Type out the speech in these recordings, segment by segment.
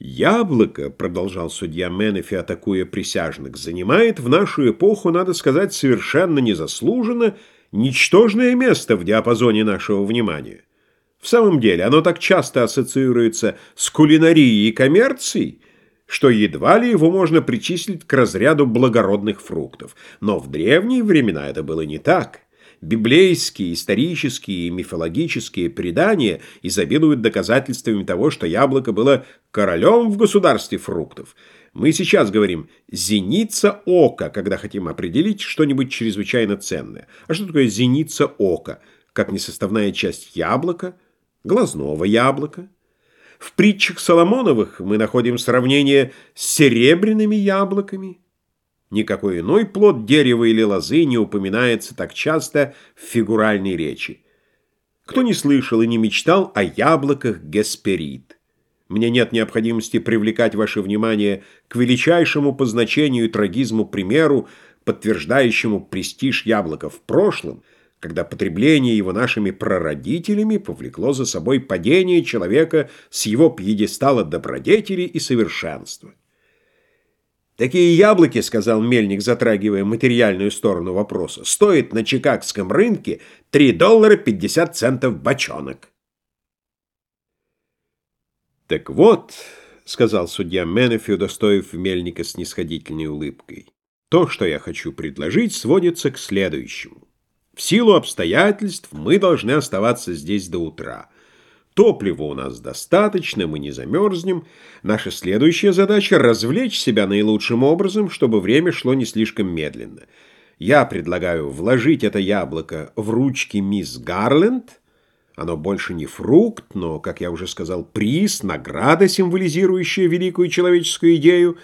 «Яблоко», — продолжал судья Менефи, атакуя присяжных, «занимает в нашу эпоху, надо сказать, совершенно незаслуженно ничтожное место в диапазоне нашего внимания. В самом деле, оно так часто ассоциируется с кулинарией и коммерцией, что едва ли его можно причислить к разряду благородных фруктов. Но в древние времена это было не так». Библейские, исторические и мифологические предания изобилуют доказательствами того, что яблоко было королем в государстве фруктов. Мы сейчас говорим «зеница ока», когда хотим определить что-нибудь чрезвычайно ценное. А что такое зеница ока? Как несоставная часть яблока, глазного яблока. В притчах Соломоновых мы находим сравнение с серебряными яблоками – Никакой иной плод дерева или лозы не упоминается так часто в фигуральной речи. Кто не слышал и не мечтал о яблоках Гесперид? Мне нет необходимости привлекать ваше внимание к величайшему по значению и трагизму примеру, подтверждающему престиж яблока в прошлом, когда потребление его нашими прародителями повлекло за собой падение человека с его пьедестала добродетели и совершенства. «Такие яблоки, — сказал Мельник, затрагивая материальную сторону вопроса, — стоят на чикагском рынке 3 доллара 50 центов бочонок». «Так вот, — сказал судья Менефи, удостоив Мельника снисходительной улыбкой, — то, что я хочу предложить, сводится к следующему. В силу обстоятельств мы должны оставаться здесь до утра». Топлива у нас достаточно, мы не замерзнем. Наша следующая задача — развлечь себя наилучшим образом, чтобы время шло не слишком медленно. Я предлагаю вложить это яблоко в ручки мисс Гарленд. Оно больше не фрукт, но, как я уже сказал, приз, награда, символизирующая великую человеческую идею.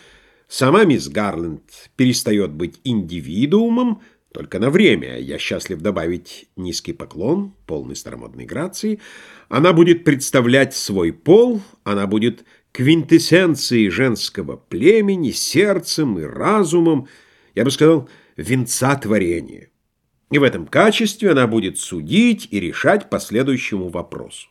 Сама мисс Гарленд перестает быть индивидуумом, только на время, я счастлив добавить низкий поклон, полный старомодной грации. Она будет представлять свой пол, она будет квинтэссенцией женского племени, сердцем и разумом, я бы сказал, венца творения. И в этом качестве она будет судить и решать по следующему вопросу.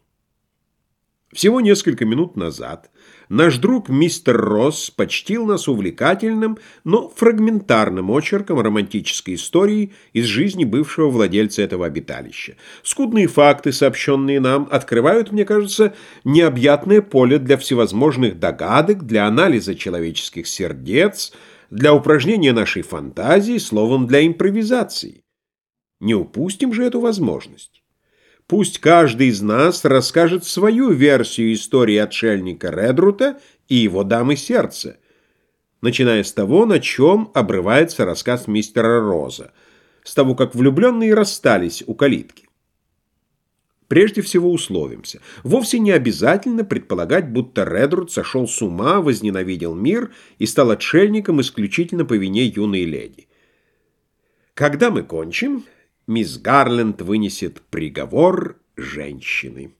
Всего несколько минут назад наш друг мистер Росс почтил нас увлекательным, но фрагментарным очерком романтической истории из жизни бывшего владельца этого обиталища. Скудные факты, сообщенные нам, открывают, мне кажется, необъятное поле для всевозможных догадок, для анализа человеческих сердец, для упражнения нашей фантазии, словом, для импровизации. Не упустим же эту возможность. Пусть каждый из нас расскажет свою версию истории отшельника Редрута и его дамы сердца, начиная с того, на чем обрывается рассказ мистера Роза, с того, как влюбленные расстались у калитки. Прежде всего условимся. Вовсе не обязательно предполагать, будто Редрут сошел с ума, возненавидел мир и стал отшельником исключительно по вине юной леди. Когда мы кончим, мисс Гарленд вынесет приговор женщины.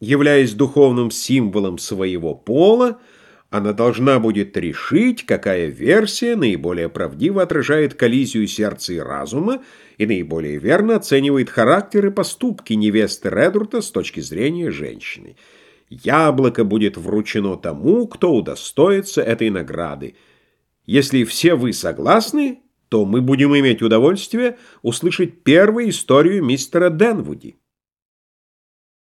Являясь духовным символом своего пола, она должна будет решить, какая версия наиболее правдиво отражает коллизию сердца и разума и наиболее верно оценивает характер и поступки невесты Редрута с точки зрения женщины. Яблоко будет вручено тому, кто удостоится этой награды. Если все вы согласны, то мы будем иметь удовольствие услышать первую историю мистера Денвуди.